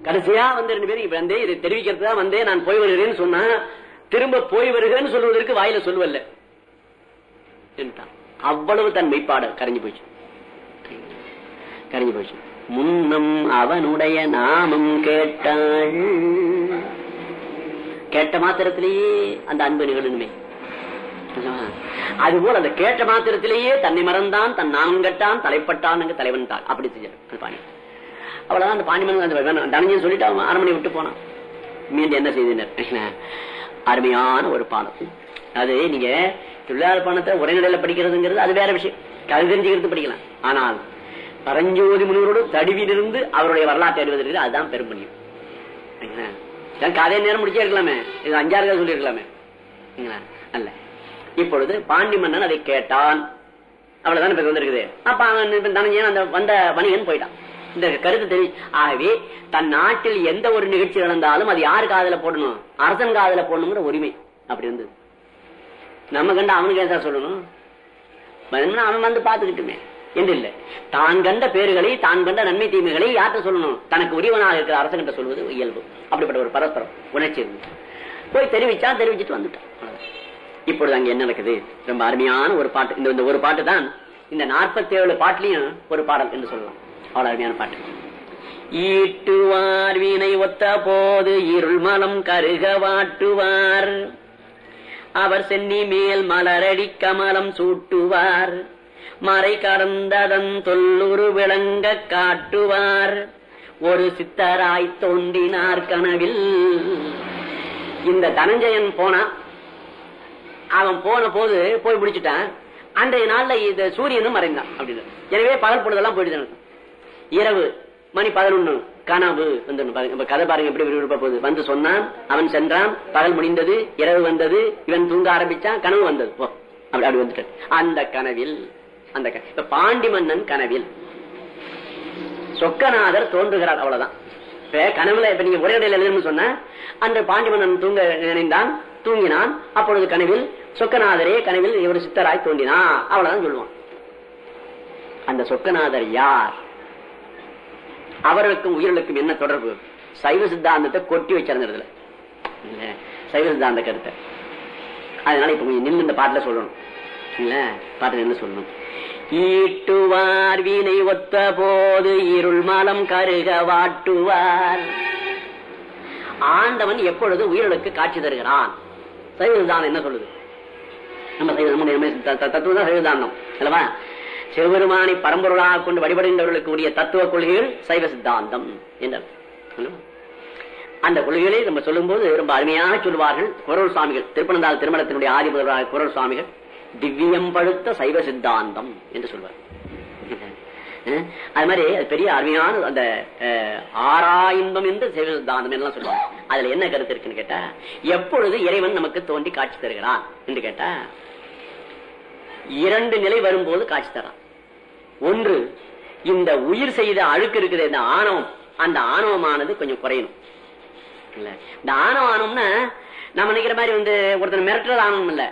கடைசியா வந்து ரெண்டு பேரும் இப்ப வந்தே இதை தெரிவிக்கிறது தான் வந்தே நான் போய் வருகிறேன்னு சொன்னா திரும்ப போய் வருகிறேன்னு சொல்வதற்கு வாயில சொல்லுவல்ல அவ்வளவு தன் மெய்ப்பாடு கரைஞ்சு போச்சு கரைஞ்சு போச்சு முன்னம் அவனுடைய நாமம் கேட்டாள். கேட்ட மாத்திரத்திலேயே அந்த அன்பு நிகழணுமே அதுபோல் அந்த கேட்ட மாத்திரத்திலேயே தன்னை மறந்தான் தன் நாமம் கட்டான் தலைப்பட்டான் தலைவன் தான். அப்படி செஞ்சார் அவ்வளவுதான் அந்த பாண்டிமன் அந்த தனஞ்சன் சொல்லிட்டு அவன் அரண்மனை விட்டு போனான். மீண்டும் என்ன செய்தனர் அருமையான ஒரு பாடம். அது நீங்க தொழிலாளர் பானத்தை உரைநடையில படிக்கிறதுங்கிறது அது வேற விஷயம். அது தெரிஞ்சுக்கிறது படிக்கலாம். ஆனால் பரஞ்சோதி முனிவரோடு தடுவிலிருந்து அவருடைய வரலாற்றை அறிவதற்கு அதுதான் பெரும்பணியும். கதை நேரம் முடிச்சே இருக்கலாமே. இது அஞ்சாறு கதை சொல்லிருக்கலாமே அல்ல. இப்பொழுது பாண்டி மன்னன் அதை கேட்டான். அவ்வளவுதான் இப்ப வந்திருக்குது. அப்ப அவன் தனஞ்சன் அந்த வந்த வணிகன் போயிட்டான். இந்த கருத்து தெரி ஆகவே தன் நாட்டில் எந்த ஒரு நிகழ்ச்சி நடந்தாலும் அது யாரு காதல போடணும்? அரசன் காதல போடணுங்கிற உரிமை அப்படி இருந்தது நம்ம கண்ட அவனுக்கு ஏதா சொல்லணும்? அவன் வந்து பாத்துக்கிட்டுமே என்று இல்லை. தான் கண்ட பேர்களை தான் கண்ட நன்மை தீமைகளை யார்கிட்ட சொல்லணும்? தனக்கு உரியவனாக இருக்கிற அரசங்கிட்ட சொல்வது இயல்பு. அப்படிப்பட்ட ஒரு பரஸ்பரம் உணர்ச்சி இருந்து போய் தெரிவிச்சா தெரிவிச்சுட்டு வந்துட்டான். இப்பொழுது அங்க என்ன நடக்குது? ரொம்ப அருமையான ஒரு பாட்டு. இந்த இந்த ஒரு பாட்டு தான் இந்த நாற்பத்தி ஏழு பாட்டுலயும் ஒரு பாடல் என்று சொல்லலாம். அவ்வளவு அருமையான பாட்டு. ஈட்டுவார் வீணை ஒத்த போது இருள் மலம் கருக வாட்டுவார். அவர் சென்னி மேல் மலரடி கமலம் சூட்டுவார். மறை கடந்ததன் தொல்லுரு விளங்க காட்டுவார். ஒரு சித்தராய் தோன்றினார் கனவில். இந்த தனஞ்சயன் போனா அவன் போன போது போய் பிடிச்சிட்டான். அன்றைய நாள்ல இந்த சூரியனும் மறைந்தான் அப்படின்னு எனவே பகல் பொழுதெல்லாம் போயிட்டு இரவு மணி பதினொன்னு கனவு வந்து கதை பாருங்க எப்படி விரும்ப போகுது. வந்து சொன்னான் அவன் சென்றான் பகல் முடிந்தது இரவு வந்தது இவன் தூங்க ஆரம்பிச்சான் கனவு வந்தது. போ அப்படி அப்படி வந்துட்டு அந்த கனவில் அந்த இப்ப பாண்டி மன்னன் கனவில். சொக்கநாதர் தோன்றுகிறார் அவ்வளவுதான். இப்ப கனவுல இப்ப நீங்க ஒரே இடையில எழுதுன்னு சொன்ன அந்த பாண்டி மன்னன் தூங்க நினைந்தான் தூங்கினான். அப்பொழுது கனவில் சொக்கநாதரே கனவில் இவர் சித்தராய் தோன்றினா அவ்வளவுதான் சொல்லுவான். அந்த சொக்கநாதர் யார்? அவர்களுக்கும் உயிர்களுக்கும் என்ன தொடர்பு? சைவ சித்தாந்தத்தை கொட்டி வச்சிருந்ததுல. சைவ சித்தாந்த கருத்தை. அதனால இப்ப கொஞ்சம் நின்று இந்த பாட்டுல சொல்லணும். இல்ல பாட்டுல என்ன சொல்லணும்? ஈட்டுவார் வீணை ஒத்த போது இருள் மலம் கருக வாட்டுவார். ஆண்டவன் எப்பொழுது உயிர்களுக்கு காட்சி தருகிறான்? சைவ சித்தாந்தம் என்ன சொல்லுது? நம்ம சைவ தத்துவம் தான் சைவ சித்தாந்தம். அல்லவா சிவபெருமானை பரம்பொருளாக கொண்டு வழிபடுகின்றவர்களுக்கு உரிய தத்துவ கொள்கைகள் சைவ சித்தாந்தம் என்ற அந்த கொள்கைகளை நம்ம சொல்லும் போது ரொம்ப அருமையாக சொல்வார்கள் குரல் சுவாமிகள். திருப்பனந்தாள் திருமணத்தினுடைய ஆதிபதராக குரல் சுவாமிகள். திவ்யம் பழுத்த சைவ சித்தாந்தம் என்று சொல்வார். அது மாதிரி அது பெரிய அருமையான அந்த ஆறா என்று சைவ சித்தாந்தம் எல்லாம் சொல்லுவாங்க. அதுல என்ன கருத்து இருக்குன்னு கேட்டா எப்பொழுது இறைவன் நமக்கு தோண்டி காட்சி தருகிறான் என்று கேட்டா இரண்டு நிலை வரும்போது காட்சி தரான். ஒன்று இந்த உயிர் செய்த அழுக்கு இருக்குது இந்த ஆணவம். அந்த ஆணவமானது கொஞ்சம் குறையணும். இல்ல இந்த ஆணவம் ஆணவம்னா நம்ம நினைக்கிற மாதிரி வந்து ஒருத்தர் மிரட்டுறது ஆணவம் இல்ல.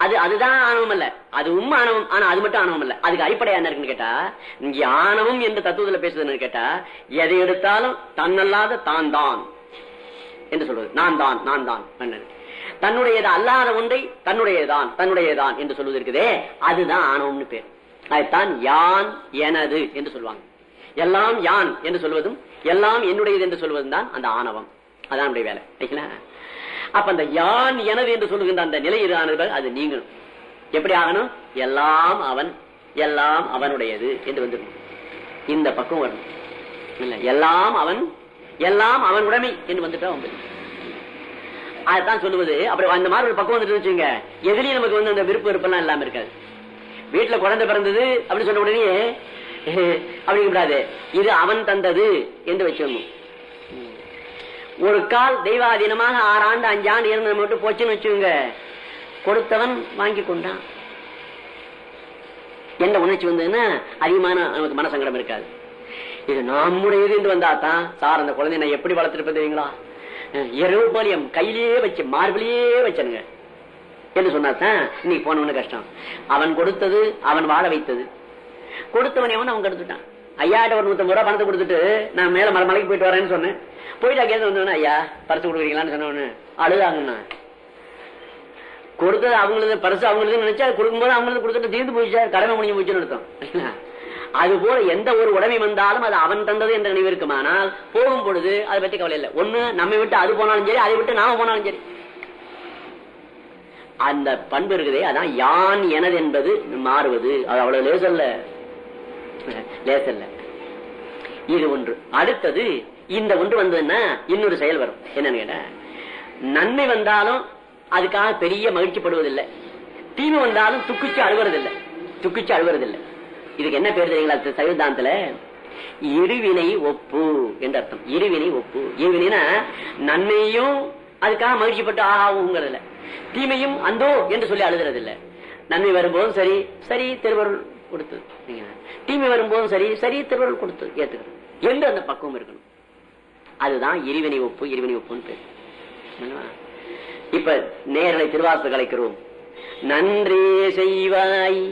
அது அதுதான் ஆணவம் இல்ல. அது உண்மை ஆணவம் ஆனா அது மட்டும் ஆணவம் இல்ல. அதுக்கு அடிப்படையா என்ன இருக்குன்னு கேட்டா இங்க ஆணவம் என்ற தத்துவத்துல பேசுதுன்னு கேட்டா எதை எடுத்தாலும் தன்னல்லாத தான் தான் என்று சொல்வது. நான் தான் நான் தான் தன்னுடையது அல்லாத ஒன்றை தன்னுடையதான் தன்னுடையதான் என்று சொல்வது இருக்குதே அதுதான் ஆணவம்னு பேர். அதுதான் யான் எனது என்று சொல்லுவாங்க. எல்லாம் யான் என்று சொல்வதும் எல்லாம் என்னுடையது என்று சொல்வதும் தான் அந்த ஆணவம். அதான் வேலை அப்ப அந்த யான் எனது என்று சொல்லுகின்ற அந்த நிலையிலானது அது நீங்களும். எப்படி ஆகணும்? எல்லாம் அவன் எல்லாம் அவனுடையது என்று வந்துடும் இந்த பக்கம் வரணும். இல்ல எல்லாம் அவன் எல்லாம் அவன் உடைமை என்று வந்துட்டா வந்து அதுதான் சொல்லுவது. அப்படி அந்த மாதிரி ஒரு பக்கம் வந்துட்டு வச்சுங்க எதுலயும் நமக்கு வந்து அந்த விருப்பம் விருப்பம் இல்லாம இருக்காது. வீட்டுல குழந்தை பிறந்தது அப்படின்னு சொன்ன உடனே அப்படி கூடாது இது அவன் தந்தது என்று வச்சிடணும் ஒரு கால் தெய்வாதீனமாக ஆறு ஆண்டு அஞ்சாண்டு இருந்து மட்டும் போச்சுன்னு வச்சுங்க கொடுத்தவன் வாங்கி கொண்டான். என்ன உணர்ச்சி வந்ததுன்னா அதிகமான நமக்கு மனசங்கடம் இருக்காது. இது நம்முடையது என்று வந்தாத்தான் சார் அந்த குழந்தை நான் எப்படி வளர்த்திருப்பேன் தெரியுங்களா? இரவு கையிலேயே வச்சு மார்பிலேயே வச்சனுங்க. என்று சொன்னாதான் இன்னைக்கு போனவனு கஷ்டம். அவன் கொடுத்தது அவன் வாழ வைத்தது. கொடுத்தவன் எவன் அவன் கெடுத்துட்டான். ஐயாட்ட ஒரு நூத்தம்பது ரூபா பணத்தை கொடுத்துட்டு நான் மேல மலை மலைக்கு போயிட்டு வரேன்னு சொன்னேன். போயிட்டு கேட்டு வந்தவன ஐயா பரிசு கொடுக்குறீங்களான்னு சொன்னவனு அழுதாங்கண்ணா கொடுத்தது அவங்களுக்கு பரிசு அவங்களுக்கு நினைச்சா கொடுக்கும்போது அவங்களுக்கு கொடுத்துட்டு தீர்ந்து போயிச்சா கடமை முடிஞ்சு போச்சுன்னு அர்த்தம். அது போல எந்த ஒரு உடமை வந்தாலும் அது அவன் தந்தது என்ற நினைவு இருக்குமானால் போகும் பொழுது அதை பற்றி கவலை இல்லை. ஒண்ணு நம்மை விட்டு அது போனாலும் சரி அதை விட்டு நாம போனாலும் சரி. அந்த பண்பு இருக்குதே அதான் யான் எனது என்பது மாறுவது. அது அவ்வளவு லேசல்ல. லேசல்ல. இது ஒன்று. அடுத்தது இந்த ஒன்று வந்ததுன்னா இன்னொரு செயல் வரும். என்னன்னு கேட்டா நன்மை வந்தாலும் அதுக்காக பெரிய மகிழ்ச்சிப்படுவதில்லை. தீமை வந்தாலும் துக்குச்சு அழுவறதில்லை. துக்குச்சு அழுவறதில்லை. இதுக்கு என்ன பேர் தெரியுங்களா? சைவதாந்தத்துல இருவினை ஒப்பு என்று அர்த்தம். இருவினை ஒப்பு. இருவினைனா நன்மையும் அதுக்காக மகிழ்ச்சிப்பட்டு ஆகாவுங்கிறதுல தீமையும் அந்தோ என்று சொல்லி அழுதுறது இல்ல நன்மை வரும்போதும் சரி சரி திருவருள் கொடுத்து தீமை வரும்போதும் சரி சரி திருவருள் கொடுத்து ஏத்துக்கணும். என்று அந்த பக்குவம் இருக்கணும். அதுதான் இறைவனை ஒப்பு இருவினை ஒப்புன்னு பேர் இப்ப நேரலை திருவாசு கலைக்கிறோம். நன்றே செய்வாய்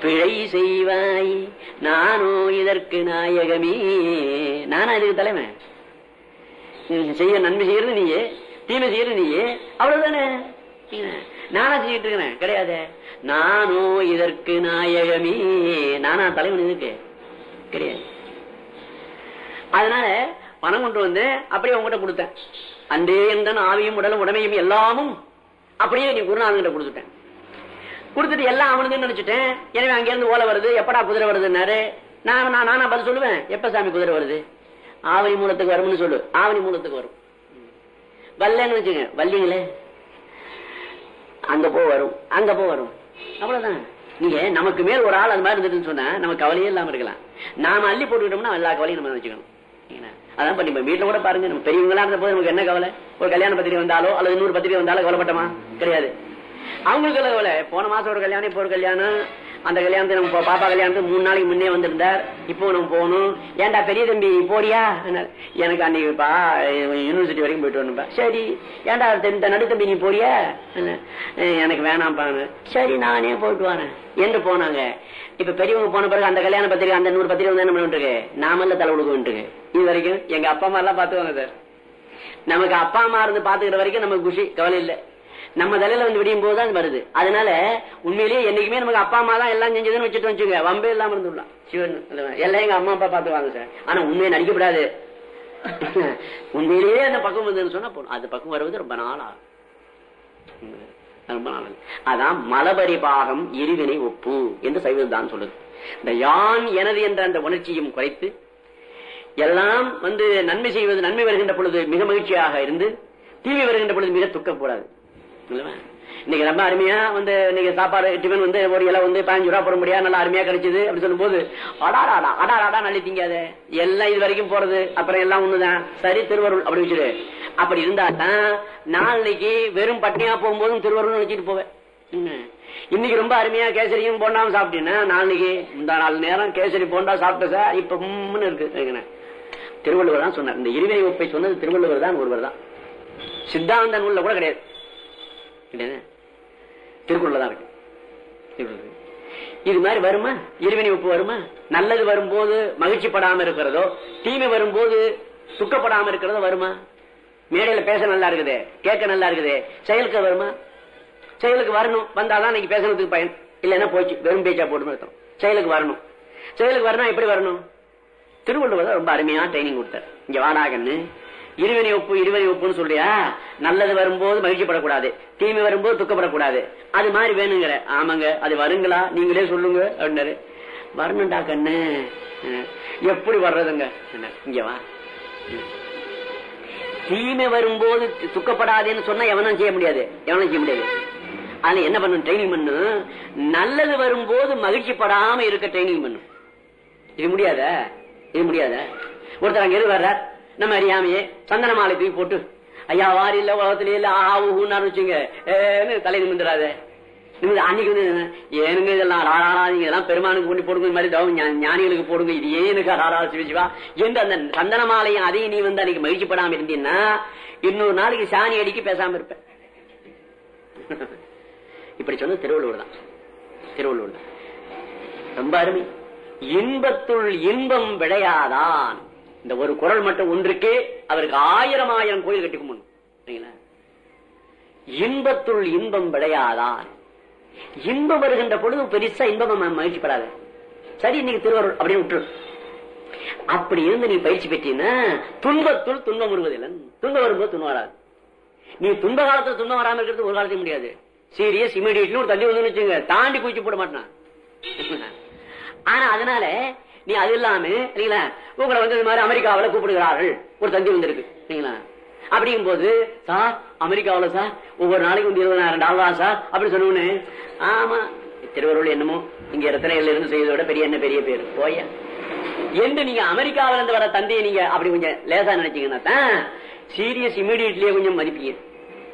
பிழை செய்வாய் நானோ இதற்கு நாயகமே. நானா இதுக்கு தலைமை? செய்ய நன்மை செய்யறது நீயே. தீமை செய்யற நீயே. அவ்வளவுதானே? நானா செய்யிட்டு இருக்கிறேன். கிடையாது. நானும் இதற்கு நாயகமே. நானா தலைவன் இதுக்கு கிடையாது. அதனால பணம் கொண்டு வந்து அப்படியே உங்ககிட்ட கொடுத்தேன். அன்றே என்ற ஆவியும் உடலும் உடமையும் எல்லாமும் அப்படியே நீ குருநாதன் கொடுத்துட்டேன். கொடுத்துட்டு எல்லாம் அவனுக்கு நினைச்சிட்டேன். எனவே அங்கிருந்து ஓலை வருது. எப்படா குதிரை வருதுன்னாரு? நான் நான் நானா பதில் சொல்லுவேன். எப்ப சாமி குதிரை வருது? ஆவணி மூலத்துக்கு வரும்னு சொல்லு. ஆவணி மூலத்துக்கு வரும். வல்லன்னு வச்சுங்க வல்லிங்களே அங்க போ வரும் அங்க போ வரும். அவ்வளவுதான். நீங்க நமக்கு மேல் ஒரு ஆள் அந்த மாதிரி இருந்துட்டுன்னு சொன்னா நமக்கு கவலையே இல்லாம இருக்கலாம். நாம அள்ளி போட்டுக்கிட்டோம்னா எல்லா கவலையும் நம்ம வச்சுக்கணும். அதான் பண்ணி வீட்டுல கூட பாருங்க நம்ம பெரியவங்களா இருந்த போது நமக்கு என்ன கவலை? ஒரு கல்யாண பத்திரிகை வந்தாலோ அல்லது இன்னொரு பத்திரிகை வந்தாலோ கவலைப்பட்டமா? கிடையாது. அவங்களுக்கு கவலை. போன மாசம் ஒரு கல்யாணம் இப்போ ஒரு கல்யாணம். அந்த கல்யாணத்தை நம்ம பாப்பா கல்யாணத்துக்கு மூணு நாளைக்கு முன்னே வந்திருந்தார். இப்போ நம்ம போகணும். ஏன்டா பெரிய தம்பி போடியா எனக்கு அன்னைக்கு பா யூனிவர்சிட்டி வரைக்கும் போயிட்டு வரணும்பா. சரி. ஏன்டா இந்த நடு தம்பி நீ போறியா? எனக்கு வேணாம்பாங்க சரி நானே போயிட்டு வரேன். என்று போனாங்க? இப்ப பெரியவங்க போன பிறகு அந்த கல்யாண பத்திரிகை அந்த நூறு பத்திரிகை வந்து என்ன பண்ணிட்டு நாமல்ல தலை கொடுக்க இது வரைக்கும் எங்க அப்பா அம்மா எல்லாம் பாத்துவாங்க சார். நமக்கு அப்பா அம்மா இருந்து பாத்துக்கிற வரைக்கும் நமக்கு குஷி கவலை இல்லை. நம்ம தலையில வந்து விடியும் போது தான் வருது. அதனால உண்மையிலேயே என்னைக்குமே நமக்கு அப்பா அம்மா தான் எல்லாம் செஞ்சதுன்னு வச்சுட்டு வச்சுங்க வம்பே இல்லாம இருந்துடலாம். சிவன் எல்லாம் எங்க அம்மா அப்பா பாத்துவாங்க சார். ஆனா உண்மையை நடிக்கப்படாது. உண்மையிலேயே அந்த பக்கம் வந்ததுன்னு சொன்னா போதும். அந்த பக்கம் வருவது ரொம்ப நாளா. ரொம்ப நாள். அதான் மலபரி பாகம் இருவினை ஒப்பு என்று சைவம் தான் சொல்லுது. இந்த யான் எனது என்ற அந்த உணர்ச்சியும் குறைத்து எல்லாம் வந்து நன்மை செய்வது நன்மை வருகின்ற பொழுது மிக மகிழ்ச்சியாக இருந்து தீமை வருகின்ற பொழுது மிக துக்கப்படாது இன்னைக்கு ரொம்ப அருமையா வந்து இன்னைக்கு சாப்பாடு டிஃபன் வந்து ஒரு இலை வந்து பதினஞ்சு ரூபா போட முடியாது நல்லா அருமையா கிடைச்சது அப்படின்னு சொல்லும் போது அடாடா அடா நல்லி திங்காது. எல்லாம் இது வரைக்கும் போறது அப்புறம் எல்லாம் ஒண்ணுதான். சரி திருவருள் அப்படி வச்சுரு அப்படி இருந்தா தான் நாளைக்கு வெறும் பட்டினியா போகும்போதும் திருவருள் நினைச்சிட்டு போவேன். இன்னைக்கு ரொம்ப அருமையா கேசரியும் போண்டாம சாப்பிட்டீங்கன்னா நாளைக்கு இந்த நாலு நேரம் கேசரி போண்டா சாப்பிட்ட சார் இப்ப இருக்கு. திருவள்ளுவர் தான் சொன்னார். இந்த இருவினை ஒப்பை சொன்னது திருவள்ளுவர் தான் ஒருவர் தான். சித்தாந்த நூல்ல கூட கிடையாது. திருக்குறள் தான் இருக்கு. இது மாதிரி வருமா? இருவினை உப்பு வருமா? நல்லது வரும்போது மகிழ்ச்சி படாம இருக்கிறதோ தீமை வரும்போது துக்கப்படாம இருக்கிறதோ வருமா? மேடையில பேச நல்லா இருக்குது கேட்க நல்லா இருக்குது. செயலுக்கு வருமா? செயலுக்கு வரணும். வந்தாதான் இன்னைக்கு பேசுறதுக்கு பயன். இல்லைன்னா போச்சு வெறும் பேச்சா போட்டு செயலுக்கு வரணும். செயலுக்கு வரணும் எப்படி வரணும்? திருவள்ளுவர் ரொம்ப அருமையா ட்ரைனிங் கொடுத்தார். இங்க வாடாகன்னு இருவினை ஒப்பு இருவினை ஒப்புன்னு சொல்றியா? நல்லது வரும்போது மகிழ்ச்சிப்படக்கூடாது. தீமை வரும்போது துக்கப்படக்கூடாது. அது மாதிரி வேணுங்கிற. ஆமாங்க அது வருங்களா? நீங்களே சொல்லுங்க அப்படின்னாரு. வரணும்டா கண்ணு. எப்படி வர்றதுங்க? இங்கவா தீமை வரும்போது துக்கப்படாதேன்னு சொன்னா எவனும் செய்ய முடியாது. எவனும் செய்ய முடியாது. அதுல என்ன பண்ணும்? ட்ரைனிங் பண்ணு நல்லது வரும்போது மகிழ்ச்சி படாம இருக்க ட்ரைனிங் பண்ணும். இது முடியாத? இது முடியாத? ஒருத்தர் அங்க எது வர்றார்? நம்ம அறியாமையே சந்தன மாலை தூக்கி போட்டு ஐயா வாரி இல்ல உலகத்துல இல்ல ஆவுன்னு வச்சுங்க. ஏன்னு தலை நிமிந்துடாத அன்னைக்கு வந்து ஏனுங்க இதெல்லாம் ராராராதிங்க இதெல்லாம் பெருமானுக்கு கொண்டு போடுங்க இந்த மாதிரி தவம் ஞானிகளுக்கு போடுங்க இது ஏனுக்கு ராரா சிவசிவா என்று அந்த சந்தன மாலையும் அதையும் நீ வந்து அன்னைக்கு மகிழ்ச்சிப்படாம இருந்தீங்கன்னா இன்னொரு நாளைக்கு சாணி அடிக்க பேசாம இருப்பேன் இப்படி சொன்னது திருவள்ளுவர் தான். திருவள்ளுவர் தான். ரொம்ப அருமை. இன்பத்துள் இன்பம் விளையாதான் இந்த ஒரு குரல் மட்டும் ஒன்றுக்கே அவருக்கு ஆயிரம் ஆயிரம் கோயில் கட்டி கும்பிடணும். இன்பத்துள் இன்பம் விளையாதான் இன்பம் வருகின்ற பொழுது பெருசா இன்பம் ம- மகிழ்ச்சி பெறாத. சரி இன்னைக்கு திருவருள் அப்படின்னு விட்டுரு. அப்படி இருந்து நீ பயிற்சி பெற்றீன்னா துன்பத்துள் துன்பம் வருவதில்லை. துன்பம் வரும்போது துன்பம் வராது. நீ துன்ப காலத்துல துன்பம் வராம இருக்கிறது ஒரு காலத்தையும் முடியாது. சீரியஸ் இமீடியட்லி ஒரு தள்ளி வந்து தாண்டி குச்சி போட மாட்டான். ஆனா அதனால நீ அது இல்லாம சரிங்களா? உங்களை வந்து இந்த மாதிரி அமெரிக்காவில கூப்பிடுகிறார்கள். ஒரு தந்தி வந்திருக்கு சரிங்களா? அப்படிங்கும் போது சார் அமெரிக்காவுல சார் ஒவ்வொரு நாளைக்கு வந்து இருபதாயிரம் டாலரா சார்? அப்படின்னு சொன்னோன்னு ஆமா திருவருள் என்னமோ இங்க ரத்தனையில இருந்து செய்வதை விட பெரிய என்ன பெரிய பேர். போய. என்று நீங்க அமெரிக்காவில இருந்து வர தந்தையை நீங்க அப்படி கொஞ்சம் லேசா நினைச்சீங்கன்னா தான் சீரியஸ் இமீடியட்லயே கொஞ்சம் மதிப்பீங்க.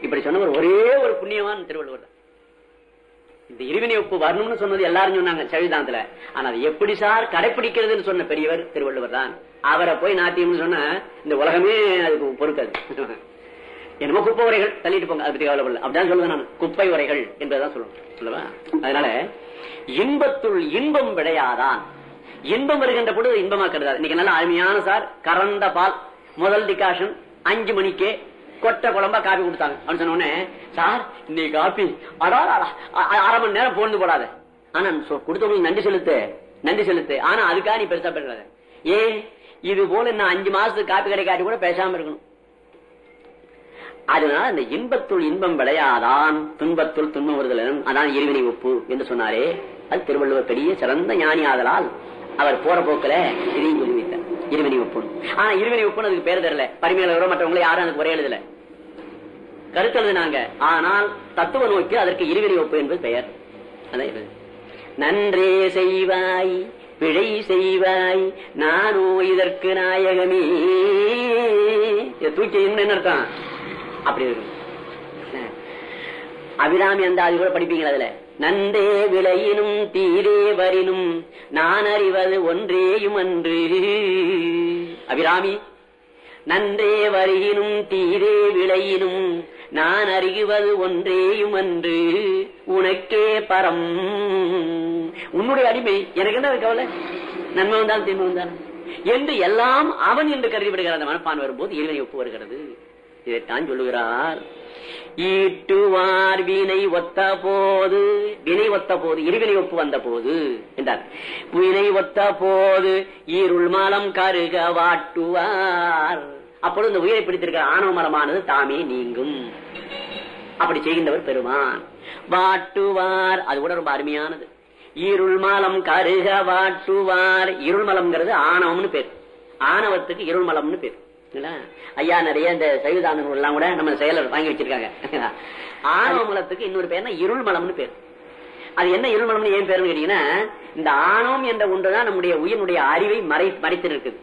இப்படி சொன்னவர் ஒரே ஒரு புண்ணியமான திருவள்ளுவர் இந்த இருவினை ஒப்பு வரணும்னு சொன்னது எல்லாரும் சொன்னாங்க சவிதாந்தத்துல. ஆனா அது எப்படி சார் கடைபிடிக்கிறதுன்னு சொன்ன பெரியவர் திருவள்ளுவர் தான். அவரை போய் நாத்தியம்னு சொன்னா இந்த உலகமே அதுக்கு பொறுக்காது. என்னமோ குப்பை உரைகள் தள்ளிட்டு போங்க அதை பத்தி கவலைப்படல அப்படிதான் சொல்லுவேன் நான். குப்பை உரைகள் என்பதுதான் சொல்லுவேன். சொல்லவா? அதனால இன்பத்துள் இன்பம் விடையாதான் இன்பம் வருகின்ற பொழுது இன்பமா கருதாது. இன்னைக்கு நல்ல அருமையான சார் கறந்த பால் முதல் டிகாஷன் அஞ்சு மணிக்கே கொட்டை குழம்பா காபி கொடுத்தாங்க. அப்படின்னு சொன்ன உடனே சார் இன்னைக்கு காபி அடா அரை மணி நேரம் போந்து போடாத. ஆனா கொடுத்தவங்களுக்கு நன்றி செலுத்து. நன்றி செலுத்து. ஆனா அதுக்காக நீ பெருசா பேசாத. ஏன்? இது போல இன்னும் அஞ்சு மாசத்துக்கு காப்பி கிடைக்காட்டி கூட பேசாம இருக்கணும். அதனால அந்த இன்பத்துள் இன்பம் விளையாதான் துன்பத்துள் துன்பம் வருதல் அதான் இருவினை ஒப்பு என்று சொன்னாரே. அது திருவள்ளுவர் பெரிய சிறந்த ஞானி ஆதலால் அவர் போற போக்குல இதையும் சொல்லி வைத்தார் இருவினை ஒப்பு ஆனா இருவினை ஒப்புன்னு அதுக்கு பேர் தெரியல. பரிமையாளரோ மற்றவங்களோ யாரும் அதுக்கு ஒரே எழுதல. கருத்து எழுதினாங்க ஆனால் தத்துவ நோக்கி அதற்கு இருவினை ஒப்பு என்பது பெயர். நன்றே செய்வாய் பிழை செய்வாய் நானோ இதற்கு நாயகமே. தூக்கி என்ன அர்த்தம்? அப்படி இருக்கு அபிராமி அந்த அது கூட படிப்பீங்களா அதுல? நன்றே விளையினும் தீரே வரினும் நான் அறிவது ஒன்றேயும் அன்று. அபிராமி நன்றே வருகினும் தீரே விளையினும் நான் அறிவது ஒன்றேயும் அன்று உனக்கே பரம். உன்னுடைய அடிமை எனக்கு என்ன கவலை? நன்மை வந்தாலும் தீமை வந்தாலும். என்று எல்லாம் அவன் என்று கருதி அந்த மனப்பான் வரும்போது இறைவனை ஒப்பு வருகிறது. இதைத்தான் சொல்லுகிறார். ஈட்டுவார் வினை ஒத்த போது வினை ஒத்த போது இருவினை ஒப்பு வந்த போது என்றார். வினை ஒத்த போது ஈருள் மலம் கருக வாட்டுவார். அப்பொழுது இந்த உயிரை பிடித்திருக்கிற ஆணவ மரமானது தாமே நீங்கும். அப்படி செய்கின்றவர் பெருமான். வாட்டுவார். அது கூட ரொம்ப அருமையானது. இருள் மலம் கருக வாட்டுவார். இருள் மலம்ங்கிறது ஆணவம்னு பேர். ஆணவத்துக்கு இருள் மலம்னு பேர். ஐயா நிறைய இந்த சைவதானங்கள் எல்லாம் கூட நம்ம செயலர் வாங்கி வச்சிருக்காங்க. ஆணவ மலத்துக்கு இன்னொரு பேர்னா இருள் மலம்னு பேர். அது என்ன இருள் மலம்னு ஏன் பேருன்னு கேட்டீங்கன்னா இந்த ஆணவம் என்ற ஒன்றுதான் நம்முடைய உயிரினுடைய அறிவை மறை மறைத்து இருக்குது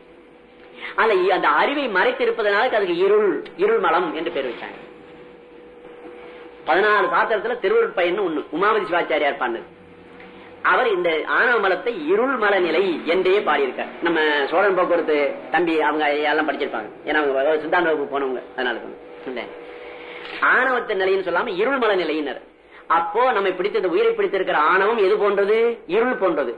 ஆனா அந்த அறிவை மறைத்திருப்பதனால அதுக்கு இருள் இருள் மலம் என்று பேர் வச்சாங்க. பதினாறு சாத்திரத்துல திருவருட்பயன் ஒண்ணு உமாவதி சிவாச்சாரியார் பண்ணது அவர் இந்த ஆணவமலத்தை இருள் மல நிலை என்றே பாடியிருக்கார். நம்ம சோழன் போக்குவரத்து தம்பி அவங்க எல்லாம் படிச்சிருப்பாங்க. ஏன்னா அவங்க சித்தாந்த வகுப்பு போனவங்க அதனால ஆணவத்தின் நிலைன்னு சொல்லாம இருள் மல நிலையினர் அப்போ நம்ம பிடித்த இந்த உயிரை பிடித்திருக்கிற ஆணவம் எது போன்றது? இருள் போன்றது.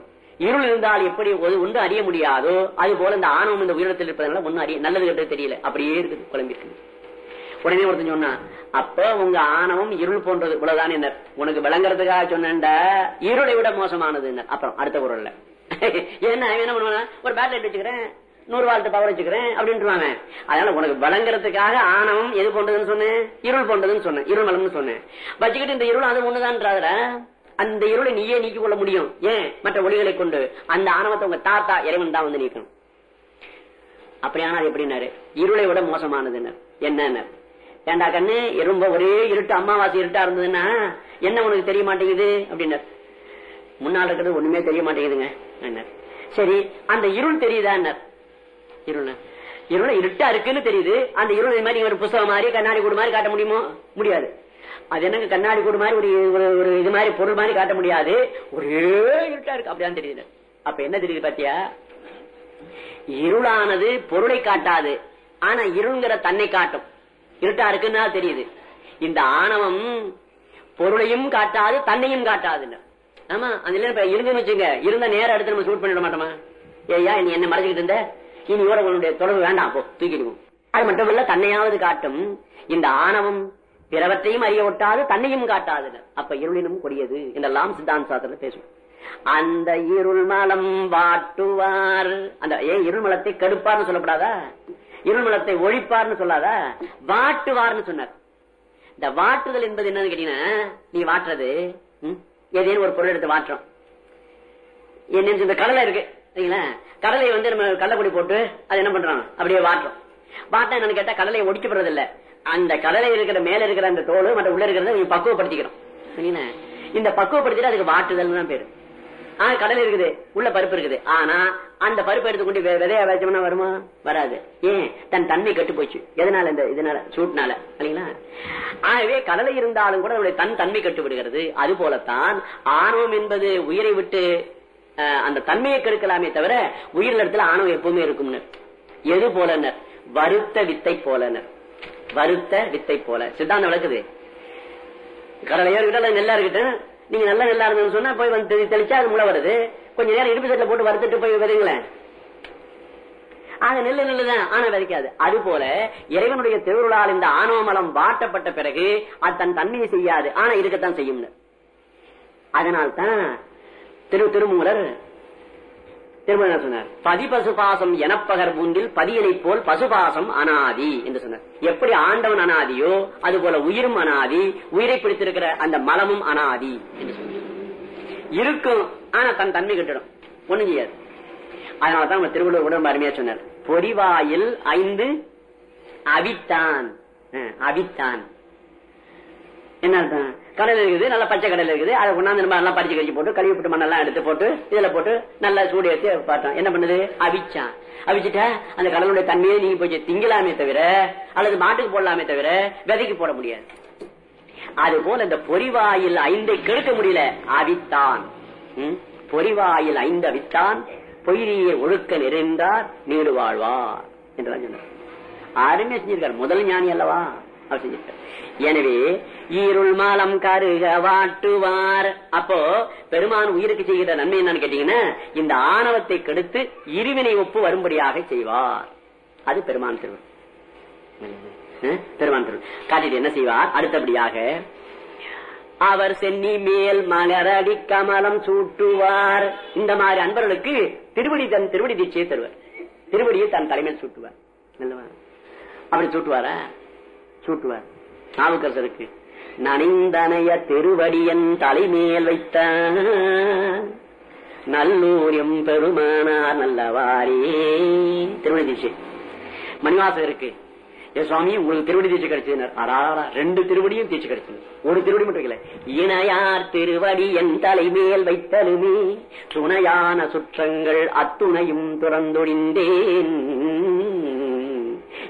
இருள் இருந்தால் எப்படி ஒன்று அறிய முடியாதோ அது போல இந்த ஆணவம் இந்த உயிரிடத்தில் இருப்பதனால ஒன்னும் அறிய நல்லது கெட்டது தெரியல. அப்படியே இருக்குது குழம்பிருக்கு உடனே ஒருத்தன் சொன்னா அப்ப உங்க ஆணவம் இருள் போன்றது. இவ்வளவுதான் என்ன உனக்கு விளங்குறதுக்காக சொன்னேன்டா. இருளை விட மோசமானது. என்ன அப்புறம் அடுத்த குரல்ல. என்ன என்ன பண்ணுவானா? ஒரு பேட்லைட் வச்சுக்கிறேன் நூறு வாழ்த்து பவர் வச்சுக்கிறேன் அப்படின்ட்டுவாங்க அதனால உனக்கு விளங்குறதுக்காக ஆணவம் எது போன்றதுன்னு சொன்னேன்? இருள் போன்றதுன்னு சொன்னேன் இருள் மலம்னு சொன்னேன். வச்சுக்கிட்டு இந்த இருள் அது ஒண்ணுதான்றாத அந்த இருளை நீயே நீக்கிக் கொள்ள முடியும். ஏன்? மற்ற ஒளிகளை கொண்டு அந்த ஆணவத்தை உங்க தாத்தா இறைவன் தான் வந்து நீக்கணும். அப்படியானா அது எப்படின்னாரு? இருளை விட மோசமானதுன்னு என்ன ஏண்டா கண்ணு ரொம்ப ஒரே இருட்டு அமாவாசை இருட்டா இருந்ததுன்னா என்ன உனக்கு தெரிய மாட்டேங்குது? அப்படின்னாரு. முன்னால் இருக்கிறது ஒண்ணுமே தெரிய மாட்டேங்குதுங்க சரி அந்த இருள் தெரியுதா இருள் இருள் இருட்டா இருக்குன்னு தெரியுது. அந்த இருள் இது மாதிரி ஒரு புஸ்தகம் மாதிரி கண்ணாடி கூடு மாதிரி காட்ட முடியுமோ? முடியாது. அது என்னங்க கண்ணாடி கூடு மாதிரி ஒரு ஒரு- ஒரு இது மாதிரி பொருள் மாதிரி காட்ட முடியாது. ஒரே இருட்டா இருக்கு. அப்படிதான் தெரியுது. அப்ப என்ன தெரியுது பாத்தியா? இருளானது பொருளை காட்டாது. ஆனா இருள்ங்கிற தன்னை காட்டும். இருட்டா இருக்குன்னா தெரியுது. இந்த ஆணவம் பொருளையும் காட்டாது தன்னையும் காட்டாது ஆமா அந்த இப்ப இருந்துன்னு வச்சுங்க இருந்த நேரம் எடுத்து நம்ம சூட் பண்ணிட மாட்டோமா? ஏய்யா நீ என்ன மறைச்சிக்கிட்டு இருந்த? இனியோட உன்னுடைய தொடர்பு வேண்டாம் போ தூக்கிடுவோம் அது மட்டும் இல்ல தன்னையாவது காட்டும் இந்த ஆணவம் பிறவற்றையும் அறிய ஒட்டாது தன்னையும் காட்டாது அப்ப இருளினும் கொடியது என்றெல்லாம் சித்தாந்த சாஸ்திரத்துல பேசும். அந்த இருள் மலம் வாட்டுவார். அந்த ஏன் இருள் மலத்தை கெடுப்பார்னு சொல்லப்படாதா இருமலத்தை ஒழிப்பார்னு சொல்லாதா வாட்டுவார்னு சொன்னார். இந்த வாட்டுதல் என்பது என்னன்னு கேட்டீங்கன்னா நீ வாட்டுறது ஏதேனும் ஒரு பொருள் எடுத்து வாட்டுறோம். என்ன இந்த கடலை இருக்கு சரிங்களா? கடலையை வந்து நம்ம கடலைப்பொடி போட்டு அது என்ன பண்றோம்? அப்படியே வாட்டுறோம். வாட்டா என்னன்னு கேட்டா கடலையை ஒடிக்கப்படுறது இல்ல அந்த கடலை இருக்கிற மேல இருக்கிற அந்த தோல் மற்ற உள்ள இருக்கிறத பக்குவப்படுத்திக்கிறோம். சரிங்களா? இந்த பக்குவப்படுத்திட்டு அதுக்கு வாட்டுதல் தான் பேரு. ஆனா கடலை இருக்குது. உள்ள பருப்பு இருக்குது. ஆனா அந்த பருப்பு எடுத்துக்கொண்டு வே- விதைய வச்சோம்னா வருமா? வராது. ஏன்? தன் தன்மை கெட்டு போச்சு. எதனால இந்த இதனால சூட்னால. இல்லைங்களா ஆகவே கடலை இருந்தாலும் கூட அவருடைய தன் தன்மை கெட்டு விடுகிறது. அது போலத்தான் ஆணவம் என்பது உயிரை விட்டு அந்த தன்மையை கெடுக்கலாமே தவிர உயிர் இடத்துல ஆணவம் எப்பவுமே இருக்கும்னு. எது போலனர் வருத்த வித்தை போலனர் வருத்த வித்தை போல. சித்தாந்தம் விளக்குது. கடலையோ இருக்கட்டும் நெல்லா இருக்கட்டும் நீங்க நல்ல நல்லா இருந்ததுன்னு சொன்னா போய் வந்து தெளிச்சா அது முளை வருது. கொஞ்ச நேரம் இடுப்பு செட்டில் போட்டு வறுத்துட்டு போய் விதைங்களேன். ஆக நெல்லு நெல்லுதான் ஆனா விதைக்காது. அது போல இறைவனுடைய திருவிழால் இந்த ஆணவமலம் வாட்டப்பட்ட பிறகு அது தன் தன்மையை செய்யாது. ஆனா இருக்கத்தான் செய்யும் அதனால்தான் திரு திருமூலர் திருமணம் சொன்னார். பதி பசுபாசம் எனப்பகர் பூண்டில் பதியனை போல் பசுபாசம் அனாதி என்று சொன்னார். எப்படி ஆண்டவன் அனாதியோ அது போல உயிரும் அனாதி உயிரை பிடித்திருக்கிற அந்த மலமும் அனாதி என்று சொன்னார். இருக்கும் ஆனா தன் தன்மை கட்டிடும். ஒண்ணும் செய்யாது. அதனாலதான் நம்ம திருவள்ளுவர் உடம்பு அருமையா சொன்னார். பொறிவாயில் ஐந்து அவித்தான். அஹ், அவித்தான். என்ன அர்த்தம் கடல் இருக்குது நல்ல பச்சை கடல் இருக்குது. அதை கொண்டாந்து நம்ம எல்லாம் பறிச்சு கழிச்சு போட்டு கழுவி போட்டு மண்ணெல்லாம் எடுத்து போட்டு இதுல போட்டு நல்லா சூடு ஏற்றி பார்த்தோம் என்ன பண்ணுது? அவிச்சான். அவிச்சுட்டா அந்த கடலுடைய தண்ணியை நீங்க போய் திங்கலாமே தவிர அல்லது மாட்டுக்கு போடலாமே தவிர விதைக்கு போட முடியாது. அது போல இந்த பொறிவாயில் ஐந்தை கெடுக்க முடியல. அவித்தான். பொறிவாயில் ஐந்து அவித்தான். பொய்ரியை ஒழுக்க நிறைந்தார் நீடு வாழ்வார். என்று சொன்னார். அருமையா செஞ்சிருக்கார். முதல் ஞானி அல்லவா? எனவே ஈருள் மாலம் கருக வாட்டுவார். அப்போ பெருமான் உயிருக்கு செய்கிற நன்மை என்னன்னு கேட்டீங்கன்னா இந்த ஆணவத்தை கெடுத்து இருவினை ஒப்பு வரும்படியாக செய்வார். அது பெருமான் திருவன் பெருமான் திருவன் காட்டிட்டு என்ன செய்வார்? அடுத்தபடியாக அவர் சென்னி மேல் மலரடி கமலம் சூட்டுவார். இந்த மாதிரி அன்பர்களுக்கு திருவடி தன் திருவடி தீட்சையை தருவார். திருவடியை தன் தலைமையில் சூட்டுவார். நல்லவா அப்படி சூட்டுவாரா? சூட்டுவார் நாவுக்கரசருக்கு நனிந்தனைய திருவடியன் தலைமேல் வைத்தான் நல்லூரியம் பெருமானார் நல்லவாரே. திருவடி தீட்சை. மணிவாசகருக்கு ஏ சுவாமி உங்களுக்கு திருவடி தீட்சை கிடைச்சதுனர் அடாரா ரெண்டு திருவடியும் தீட்சை கிடைச்சது ஒரு திருவடி மட்டும் இல்ல இணையார் திருவடி என் தலைமேல் வைத்தலுமே துணையான சுற்றங்கள் அத்துணையும் துறந்தொழிந்தேன்.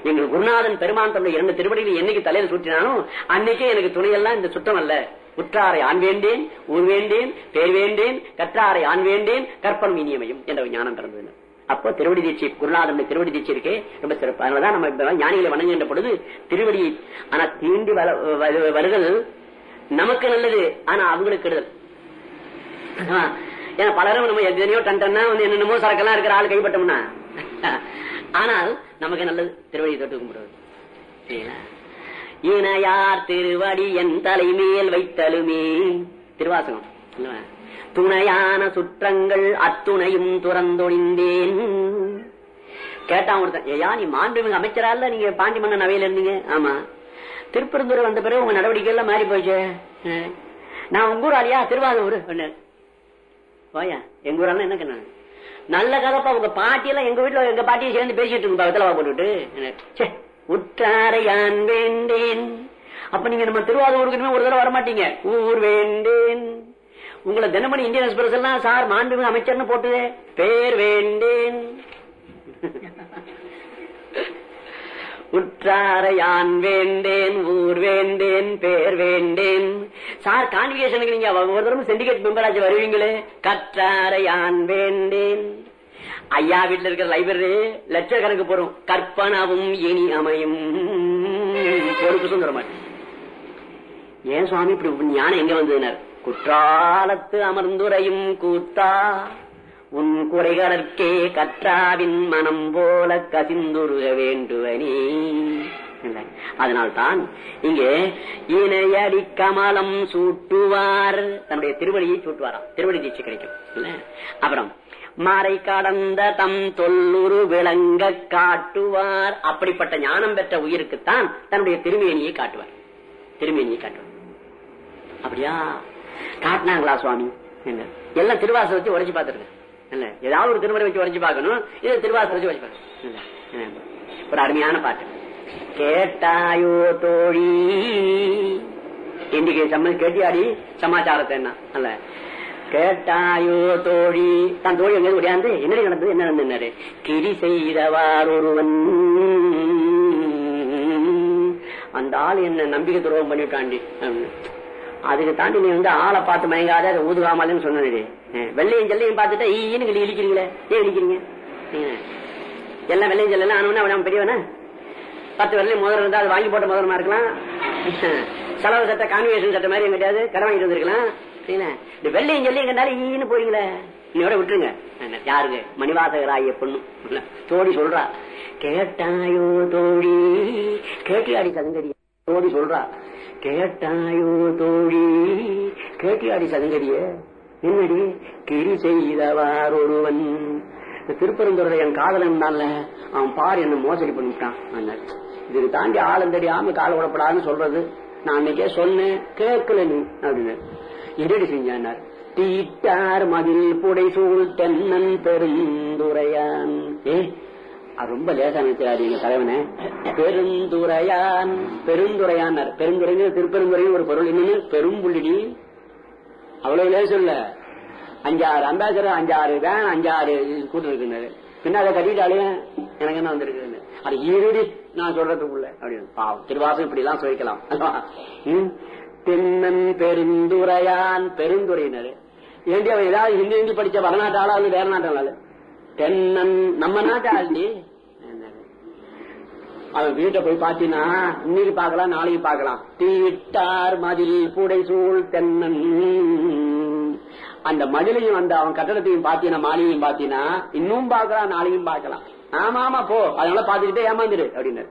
எங்கள் குருநாதன் பெருமான் தன்னுடைய இரண்டு திருவடிகளை என்னைக்கு தலையில் சூட்டினாலும் அன்னைக்கே எனக்கு துணையெல்லாம் இந்த சுத்தம் அல்ல. உற்றாரை ஆண் வேண்டேன் ஊர் வேண்டேன் பேர் வேண்டேன் கற்றாரை ஆண் வேண்டேன் கற்பன் இனியமையும் என்ற ஞானம் பிறந்தது அப்போ திருவடி தீட்சி குருநாதனுடைய திருவடி தீட்சி இருக்கே ரொம்ப சிறப்பு. அதனாலதான் நம்ம இப்ப ஞானிகளை வணங்குகின்ற பொழுது திருவடி ஆனா தீண்டி வர- வருதல் நமக்கு நல்லது ஆனா அவங்களுக்கு கெடுதல். ஏன்னா பலரும் நம்ம எத்தனையோ டன் டன்னா வந்து என்னென்னமோ சரக்கெல்லாம் இருக்கிற ஆள் கைப்பட்டோம்னா ஆனால் நமக்கு நல்லது. திருவடி தொட்டு கும்பிடுவது. இணையார் திருவடி என் தலைமேல் வைத்தலுமே. திருவாசகம். துணையான சுற்றங்கள் அத்துணையும் துறந்தொழிந்தேன். கேட்டான் ஒருத்தன் ஏயா நீ மாண்புமிகு அமைச்சரா இல்ல? நீங்க பாண்டி மன்னன் அவையில இருந்தீங்க. ஆமா. திருப்பெருந்துறை வந்த பிறகு உங்க நடவடிக்கை எல்லாம் மாறி போச்சு நான் உங்க ஊர் ஆளியா திருவாரூர் ஓயா எங்க ஊரால என்ன கண்ணு? நல்ல கதப்பா உங்க பாட்டி எல்லாம் எங்க வீட்டுல எங்க பாட்டியை சேர்ந்து பேசிட்டு இருக்கு பக்கத்துல போட்டுட்டு ச்சே, உற்றாரையான் வேண்டேன். அப்ப நீங்க நம்ம திருவாரூருக்கு ஒரு தடவை வரமாட்டீங்க. ஊர் வேண்டேன். உங்களை தினமணி இந்தியன் எக்ஸ்பிரஸ் எல்லாம் சார் மாண்புமிகு அமைச்சர்னு போட்டு பேர் வேண்டேன். உற்றாரையான் வேண்டேன் ஊர் வேண்டேன் பேர் வேண்டேன். சார் கான்விகேஷனுக்கு நீங்க ஒரு சிண்டிகேட் மெம்பராச்சு வருவீங்களே? கற்றாரையான் வேண்டேன். ஐயா வீட்டுல இருக்கிற லைப்ரரி லட்சக்கணக்கு போறோம் கற்பனாவும் இனி அமையும். பொறுப்பு புத்தகம் ஏன் சுவாமி இப்படி ஞானம் எங்க வந்ததுனார்? குற்றாலத்து அமர்ந்துரையும் கூத்தா உன் குறைகளற்கே கற்றாவின் மனம் போல கசிந்துருக வேண்டுவனே. அதனால்தான் இங்கே இணையடி கமலம் சூட்டுவார். தன்னுடைய திருவடியை சூட்டுவாராம். திருவடி தீட்சி கிடைக்கும். இல்ல? அப்புறம் மறை கடந்த தம் தொல்லுரு விளங்க காட்டுவார். அப்படிப்பட்ட ஞானம் பெற்ற உயிருக்குத்தான் தன்னுடைய திருமேனியை காட்டுவார். திருமேனியை காட்டுவார். அப்படியா? காட்டினாங்களா சுவாமி? என்ன? எல்லாம் திருவாசம் வச்சு உடைச்சு பார்த்துருக்கேன் இல்ல? ஏதாவது ஒரு திருமுறை வச்சு உடைச்சு பார்க்கணும். இது திருவாசம் வச்சு உடைச்சு பார்க்கணும். ஒரு அருமையான பாட்டு. கேட்டாயோ தோழி. இன்னைக்கு சம்ம கேட்டியாடி? சமாச்சாரத்தை என்ன அல்ல. கேட்டாயோ தோழி. தான் தோழி எங்க உடையாந்து என்னடி நடந்தது? என்ன நடந்தது? கிரி செய்தவார் ஒருவன். அந்த ஆள் என்ன நம்பிக்கை துரோகம் பண்ணிட்டாண்டி. அதுக்கு தாண்டி நீ வந்து ஆளை பார்த்து மயங்காத அதை ஊதுகாமலன்னு சொன்னது வெள்ளையும் ஜெல்லையும் பார்த்துட்டா ஈன்னு இழிக்கிறீங்களே? ஏன் இழிக்கிறீங்க? எல்லாம் வெள்ளையும் ஜெல்லாம் ஆனவனா அவன் பெரியவனா? பத்து வரலையும் முதல் இருந்தா அது வாங்கி போட்ட முதலமா இருக்கலாம் செலவு சட்ட கான்வென்ஷன் சட்ட மாதிரி எங்கிட்டாவது கடை வாங்கிட்டு வந்திருக்கலாம். இந்த வெள்ளையும் சொல்லி கண்டாலும் ஈன்னு போறீங்களே? இன்னோட விட்டுருங்க. என்ன, யாருக்கு? மணிவாசகராய பொண்ணு. தோடி சொல்றா. கேட்டாயோ தோழி? கேட்டியாடி சதுங்கடி தோடி சொல்றா. கேட்டாயோ தோழி? கேட்டியாடி சங்கரிய என்னடி? கிரி செய்தவார் ஒருவன். இந்த திருப்பரந்துரை என் காதலன் அவன் பார் என்ன மோசடி பண்ணிட்டான் இதுக்கு தாண்டி ஆளும் தெரியாம கால விடப்படாதுன்னு சொல்றது. நான் அன்னைக்கே சொன்னேன் கேட்கல நீ அப்படின்னு. என்னடி செஞ்சார் தீட்டார் மதில் புடை சூழ் தென்னன் பெருந்துரையான். ஏ ரொம்ப லேசா நினைச்சாரு எங்க தலைவனே. பெருந்துரையான் பெருந்துரையான் பெருந்துரைன்னு திருப்பெருந்துரைன்னு ஒரு பொருள். என்னன்னு பெரும்புள்ளிடி அவ்வளவு லேசம் இல்ல. அஞ்சாறு அம்பாசடர் அஞ்சாறு வேன் அஞ்சாறு கூட்டு இருக்குனாரு பின்ன அதை கட்டிட்டாலே எனக்கு என்ன வந்திருக்கு அது இருடி நான் சொல்றதுக்குள்ள. அப்படின்னு பாவம் திருவாசம் இப்படி எல்லாம் சுவைக்கலாம் தென்னன் பெருந்துரையான் பெருந்துரையினர். ஏண்டி அவன் ஏதாவது ஹிந்தி ஹிந்தி படிச்ச வடநாட்டு ஆளா இல்ல வேற நாட்டு தென்னன் நம்ம நாட்டு ஆள்டி அவன் வீட்டை போய் பாத்தீங்கன்னா இன்னைக்கு பாக்கலாம் நாளைக்கு பார்க்கலாம். தீட்டார் மதில் கூடை சூழ் தென்னன். அந்த மதிலையும் அந்த அவன் கட்டடத்தையும் பாத்தீங்கன்னா மாளிகையும் பாத்தீங்கன்னா இன்னும் பாக்கலாம் நாளையும் பாக்கலாம் ஆமா ஆமா போ. அதனால பாத்துக்கிட்டே ஏமாந்துரு அப்படின்னு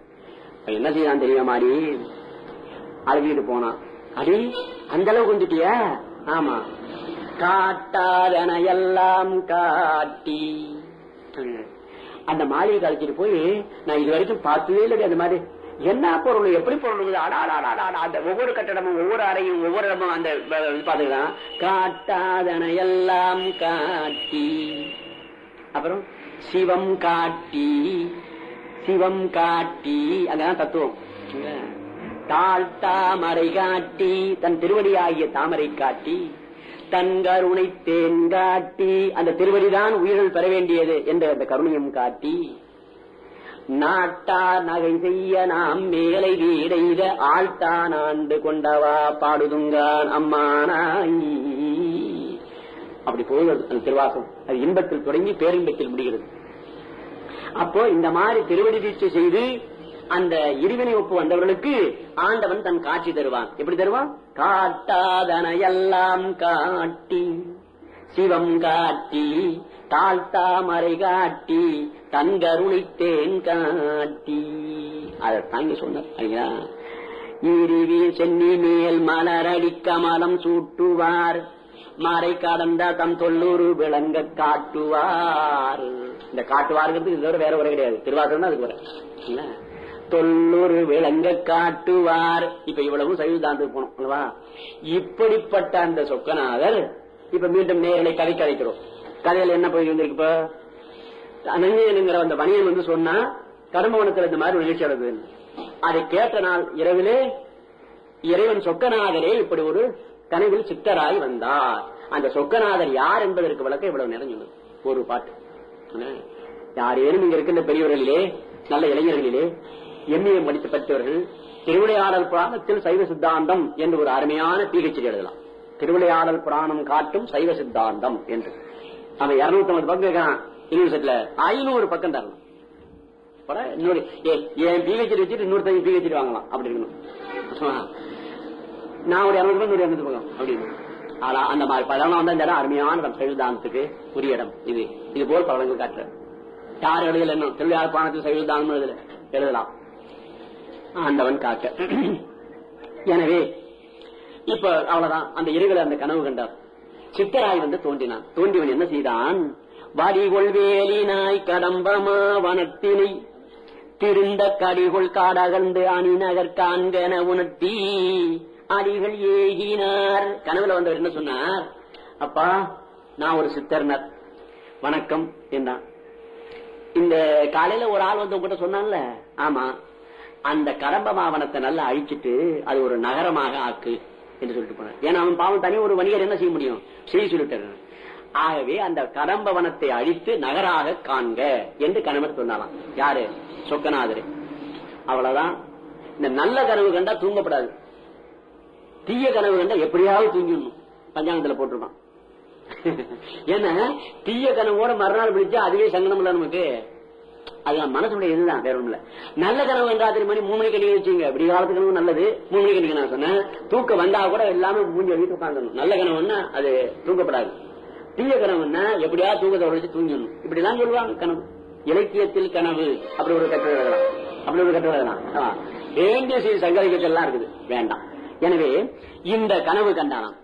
என்ன செய்யலாம் தெரிய மாடி அழுகிட்டு போனான். அடி அந்த அளவுக்கு வந்துட்டிய? ஆமா. காட்டாதன எல்லாம் காட்டி அந்த மாளிகை கழிச்சிட்டு போய் நான் இது வரைக்கும் பார்த்ததே இல்லை அந்த மாதிரி. என்ன பொருள் எப்படி பொருள் அந்த ஒவ்வொரு கட்டடமும் ஒவ்வொரு அறையும் ஒவ்வொரு இடமும் அந்த பாத்துக்கலாம் காட்டாதன எல்லாம் காட்டி. அப்புறம்? சிவம் காட்டி சிவம் காட்டி அங்கதான் தத்துவம் இல்ல? தாழ்த்தாமரை காட்டி தன் திருவடியாகிய தாமரை காட்டி தன் கருணை தேன் காட்டி அந்த திருவடிதான் உயிர்கள் பெற வேண்டியது என்ற அந்த கருணையும் காட்டி நாட்டா நகை செய்ய நாம் மேலை வீடைத ஆழ்த்தான் ஆண்டு கொண்டவா பாடுதுங்கான் அம்மானாய் அப்படி போகிறது அந்த திருவாசம் அது இன்பத்தில் தொடங்கி பேரின்பத்தில் முடிகிறது. அப்போ இந்த மாதிரி திருவடி தீட்சை செய்து அந்த இருவினை ஒப்பு வந்தவர்களுக்கு ஆண்டவன் தன் காட்சி தருவான். எப்படி தருவான்? காட்டாதனையெல்லாம் காட்டி சிவம் காட்டி தாழ்த்தாமரை காட்டி தன் கருணை காட்டி. அதை தாங்கி சொன்னார். ஐயா சென்னி மேல் மலரடி கமலம் சூட்டுவார். மாறை கடந்த தம் தொல்லூரு விளங்க காட்டுவார். இந்த காட்டுவாருங்கிறது இதோட வேற உரை கிடையாது. திருவாசகம் அதுக்கு வர இல்ல? தொல்லூரு விளங்க காட்டுவார். இப்ப இவ்வளவு சைவதாந்தத்துக்கு போனோம் அல்லவா? இப்படிப்பட்ட அந்த சொக்கநாதர் இப்ப மீண்டும் நேரலை கதை கதைக்கிறோம். கதையில என்ன போய் வந்திருக்கு இப்ப? அனஞ்சயனுங்கிற அந்த வணிகன் வந்து சொன்னா கருமவனத்தில் இந்த மாதிரி ஒரு நிகழ்ச்சி நடக்குது அதை கேட்ட நாள் இரவிலே இறைவன் சொக்கநாதரே இப்படி ஒரு கனவில் சித்தராய் வந்தார். அந்த சொக்கநாதர் யார் என்பதற்கு விளக்க இவ்வளவு நிறைஞ்சுள்ளது ஒரு பாட்டு. யாரேனும் இங்க இருக்கின்ற பெரியவர்களிலே நல்ல இளைஞர்களிலே எம்ஏ படித்து பெற்றவர்கள் திருவிளையாடல் புராணத்தில் சைவ சித்தாந்தம் என்று ஒரு அருமையான பிஹெச்டி எழுதலாம். திருவிளையாடல் புராணம் காட்டும் சைவ சித்தாந்தம் என்று. அவன் இருநூத்தி ஐம்பது பக்கம் இருக்கான் யூனிவர்சிட்டியில ஐநூறு பக்கம் தரணும். இன்னொரு ஏ- என் பிஹெச்டி வச்சுட்டு இன்னொருத்தங்க பிஹெச்டி வாங்கலாம். அப்படி இருக்கணும். நான் ஒரு இரநூறு பக்கம் அப்படின்னு. ஆனா அந்த மாதிரி பதனம் வந்து இடம் அருமையான இடம் உரிய இடம். இது இது போல் பலன்கள் காட்டுற. யார் எழுதல என்ன திருவிழாப்பாணத்தில் சைவதானம் எழுதல. எழுதலாம். ஆண்டவன் காக்க. எனவே இப்ப அவ்வளவுதான். அந்த இருகளை அந்த கனவு கண்டார். சித்தராய் வந்து தோன்றினான். தோன்றியவன் என்ன செய்தான்? வடிகொள் வேலினாய் கடம்பமா வனத்தினை திருந்த கடிகொள் காடகர்ந்து அணிநகர் காண்கன உணர்த்தி அடிகள் ஏகினார். கனவுல வந்தவர் என்ன சொன்னார்? அப்பா நான் ஒரு சித்தர்னர். வணக்கம் என்றான். இந்த காலையில ஒரு ஆள் வந்து உங்ககிட்ட சொன்னான்ல? ஆமா. அந்த கடம்ப மாவனத்தை நல்லா அழிச்சிட்டு அது ஒரு நகரமாக ஆக்கு என்று சொல்லிட்டு போனேன் ஏன்னா அவன் பாவம் தனி ஒரு வணிகர் என்ன செய்ய முடியும்? செய்ய சொல்லிட்டு ஆகவே அந்த கடம்ப வனத்தை அழித்து நகராக காண்க என்று கணவர் சொன்னாலாம் யாரு? சொக்கநாதர். அவ்வளவுதான். இந்த நல்ல கனவு கண்டா தூங்கப்படாது. தீய கனவு கண்டா எப்படியாவது தூங்கிடணும். பஞ்சாங்கத்துல போட்டிருப்பான். ஏன்னா தீய கனவோட மறுநாள் பிடிச்சா அதுவே சங்கடம் இல்ல நமக்கு. அது மனசுடைய இதுதான் வேற ஒண்ணுல நல்ல கனவு என்றா மணி மூணு மணிக்கு நீங்க வச்சுங்க விடிய காலத்து கனவு நல்லது. மூணு மணிக்கு நீங்க நான் சொன்னேன். தூக்கம் வந்தா கூட எல்லாமே மூஞ்சி வீட்டு உட்காந்துடணும் நல்ல கனவுன்னா அது தூக்கப்படாது தீய கனவுன்னா எப்படியாவது தூக்கத்தை வச்சு தூங்கிடணும். இப்படிதான் சொல்லுவாங்க கனவு. இலக்கியத்தில் கனவு. அப்படி ஒரு கட்டுரை எழுதலாம். அப்படி ஒரு கட்டுரை எழுதலாம். வேண்டிய சங்கரிக்கெல்லாம் இருக்குது. வேண்டாம். எனவே இந்த கனவு கண்டானாம்.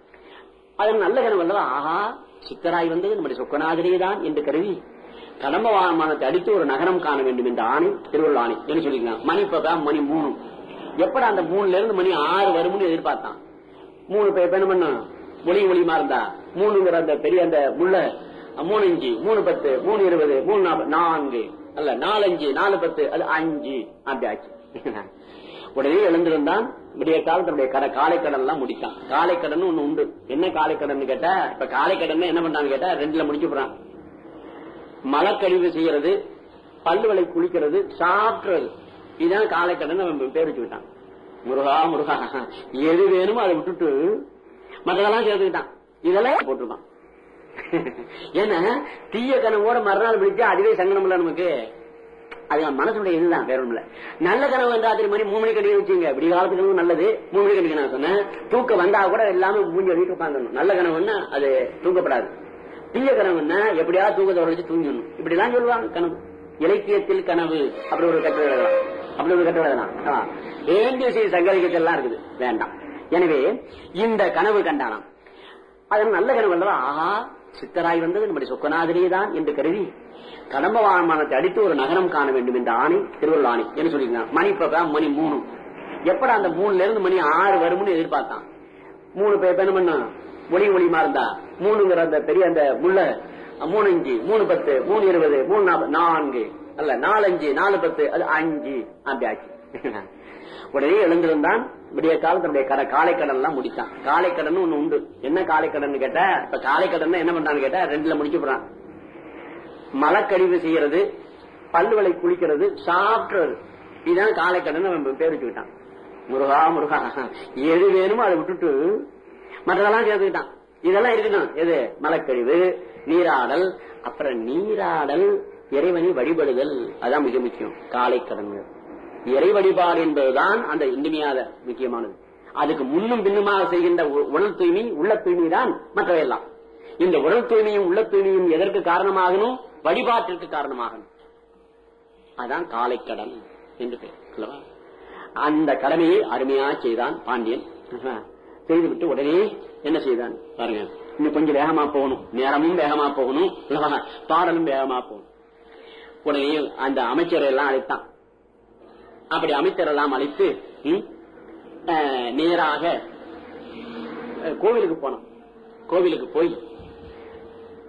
அது நல்ல கனவு அல்லவா ஆஹா சித்தராய் வந்தது நம்முடைய சொக்கநாதரே தான் என்று கருவி கடம்ப வாகனத்தை அடித்து ஒரு நகரம் காண வேண்டும் என்ற ஆணை திருவள்ளுவர் ஆணை என்ன சொல்லிக்கலாம் மணி இப்பதான் மணி மூணு. எப்படா அந்த மூணுல இருந்து மணி ஆறு வரும்னு எதிர்பார்த்தான். மூணு பேர் என்ன பண்ண? ஒளி ஒளிமா இருந்தா? மூணுங்கிற அந்த பெரிய அந்த முள்ள மூணு இஞ்சு மூணு பத்து மூணு இருபது மூணு நான்கு அல்ல நாலஞ்சு நாலு பத்து அது அஞ்சு. அப்படி ஆச்சு. உடனே எழுந்திருந்தான். விடிய காலத்தினுடைய கடை காலைக்கடன் எல்லாம் முடித்தான் காலைக்கடன் ஒண்ணு உண்டு. என்ன காலைக்கடன் கேட்டா இப்ப காலைக்கடன் என்ன பண்றான்னு கேட்டா ரெண்டுல முடிச்சு போறான் மலக்கழிவு செய்யறது பல்லுவலை குளிக்கிறது சாப்பிடுறது. இதுதான் காலைக்கடன் அவன் பேர் வச்சு விட்டான். முருகா முருகா. எது வேணுமோ அதை விட்டுட்டு மற்றதெல்லாம் சேர்த்துக்கிட்டான். இதெல்லாம் போட்டுருக்கான் ஏன்னா தீய கனவோட மறுநாள் பிடிச்சா அதுவே சங்கடம் இல்ல நமக்கு. அது மனசுடைய இதுதான் வேற ஒண்ணும் இல்ல நல்ல கனவு வந்தா ராத்திரி மணி மூணு மணிக்கு அடிக்க வச்சுங்க விடிய காலத்துக்கு நல்லது மூணு மணிக்கு அடிக்க நான் சொன்னேன். தூக்கம் வந்தா கூட எல்லாமே மூஞ்சி வீட்டு உட்காந்துடணும் நல்ல கனவுன்னா அது தூக்கப்படாது தீய கனவுன்னா எப்படியாவது தூக்கத்தை தூங்கணும் தூங்கிடணும். எல்லாம் சொல்லுவாங்க கனவு. இலக்கியத்தில் கனவு அப்படி ஒரு கட்டுரை எழுதலாம். அப்படி ஒரு கட்டுரை எழுதலாம். வேண்டிய செய்தி சங்கரிக்கத்தெல்லாம் இருக்குது. வேண்டாம். எனவே இந்த கனவு கண்டானாம். அது நல்ல கனவு அல்லவா? ஆஹா சித்தராய் வந்தது நம்முடைய சொக்கநாதிரியே தான் என்று கருதி கடம்ப வாழ்மானத்தை அடித்து ஒரு நகரம் காண வேண்டும் என்ற ஆணை திருவள்ளுவர் ஆணை. என்ன சொல்லிருக்காங்க மணி இப்ப மணி மூணு. எப்படா அந்த மூணுல இருந்து மணி ஆறு வரும்னு எதிர்பார்த்தான். மூணு பேர் என்ன பண்ண ஒளி ஒளிமா இருந்தா? மூணுங்கிற அந்த பெரிய அந்த முள்ள மூணு இஞ்சு மூணு பத்து மூணு இருபது மூணு நான்கு. அல்ல நாலஞ்சு நாலு பத்து அது அஞ்சு. அப்படி ஆச்சு. உடனே எழுந்திருந்தான். விடிய காலத்தினுடைய கடை காலைக்கடன் எல்லாம் முடித்தான் காலைக்கடன் ஒண்ணு உண்டு. என்ன காலைக்கடன் கேட்டா இப்ப காலைக்கடன் என்ன பண்றான்னு கேட்டா ரெண்டுல முடிச்சு போறான். மலக்கழிவு செய்யறது பல்லுகளை குளிக்கிறது சாப்பிடுறது. இதுதான் காலைக்கடன் அவன் பேர் வச்சுக்கிட்டான். முருகா முருகா. எது வேணுமோ அதை விட்டுட்டு மற்றதெல்லாம் சேர்த்துக்கிட்டான். இதெல்லாம் இருக்கணும் எது? மலக்கழிவு நீராடல் அப்புறம் நீராடல் இறைவனை வழிபடுதல். அதான் மிக முக்கியம். காலை கடன்கள் இறை வழிபாடு என்பதுதான் அந்த இனிமையாத முக்கியமானது. அதுக்கு முன்னும் பின்னுமாக செய்கின்ற உடல் தூய்மை உள்ள தூய்மை தான் மற்றவையெல்லாம். இந்த உடல் தூய்மையும் உள்ள தூய்மையும் எதற்கு காரணமாகணும்? வழிபாட்டிற்கு காரணமாகும் அதான் காலைக்கடன் என்று பெயர் அந்த கடமையை அருமையா செய்தான் பாண்டியன். செய்துவிட்டு உடனே என்ன செய்தான்? பாருங்க இன்னும் கொஞ்சம் வேகமா போகணும். நேரமும் வேகமா போகணும் பாடலும் வேகமா போகணும். உடனே அந்த அமைச்சரை எல்லாம் அழைத்தான். அப்படி அமைச்சர் எல்லாம் அழைத்து நேராக கோவிலுக்கு போனோம் கோவிலுக்கு போய்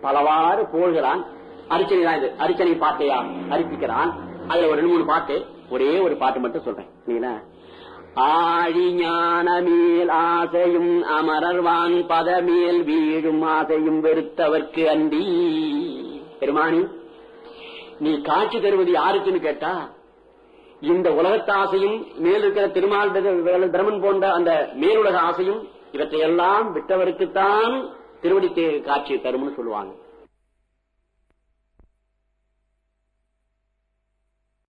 பலவாறு போகிறான் அரிச்சனை தான் இது. அரிச்சனை பாட்டையா அரிப்பிக்கிறான்? அதுல ஒரு ரெண்டு மூணு பாட்டு. ஒரே ஒரு பாட்டு மட்டும் சொல்றேன். இல்லைங்களா ஆழி ஞானமேல் ஆசையும் அமரர்வான் பதமேல் வீழும் ஆசையும் வெறுத்தவர்க்கு அண்டி பெருமானி நீ காட்சி தருவது யாருக்குன்னு கேட்டா இந்த உலகத்து ஆசையும் மேல் இருக்கிற திருமால் பிரமன் போன்ற அந்த மேலுலக ஆசையும் இவற்றையெல்லாம் விட்டவருக்குத்தான் திருவடி காட்சி தரும்னு சொல்லுவாங்க.